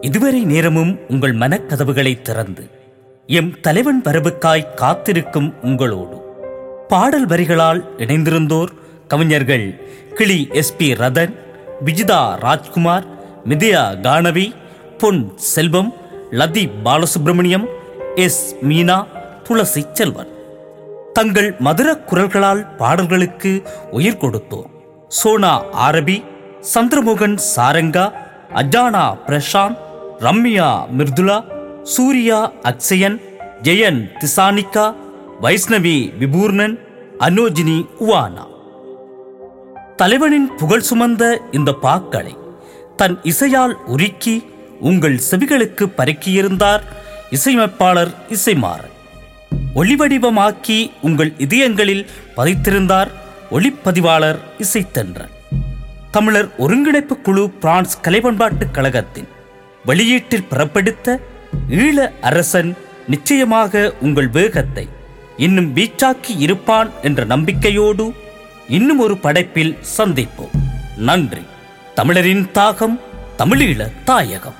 இதுவரை நேரமும் உங்கள் மனக்கதவுகளை திறந்து எம் தலைவன் வரவுக்காய் காத்திருக்கும் உங்களோடு. பாடல் வரிகளால் இணைந்திருந்தோர் கவிஞர்கள் கிளி S P Rathan Vijitha Rajkumar Mithiya Kanavi Pon Selvam Lathi Balasubramaniam S Meena Thulasi Selvan. தங்கள் மதுர குரல்களால் பாடல்களுக்கு உயிர் கொடுத்தோர் சோனா ஆரபி சந்திரமோகன் சாரங்கா அஜானா பிரசாந்த் ரம்யா மிர்துலா சூர்யா அக்ஷயன் ஜெயன் திசானிகா வைஷ்ணவி விபூர்ணன் அனோஜினி உவானா. தலைவனின் புகழ் சுமந்த இந்த பாக்களை தன் இசையால் உருக்கி உங்கள் செவிகளுக்கு பறக்கியிருந்தார் இசையமைப்பாளர் இசைமாறன். ஒளிவடிவமாக்கி உங்கள் இதயங்களில் பதித்திருந்தார் ஒளிப்பதிவாளர் இசைத்தன்றன். தமிழர் ஒருங்கிணைப்பு குழு பிரான்ஸ் கலைப்பண்பாட்டுக் கழகத்தின் வெளியீட்டில் புறப்படுத்த ஈழ அரசன் நிச்சயமாக உங்கள் வேகத்தை இன்னும் வீச்சாக்கி இருப்பான் என்ற நம்பிக்கையோடு இன்னும் ஒரு படைப்பில் சந்திப்போம். நன்றி. தமிழரின் தாகம் தமிழீழ தாயகம்.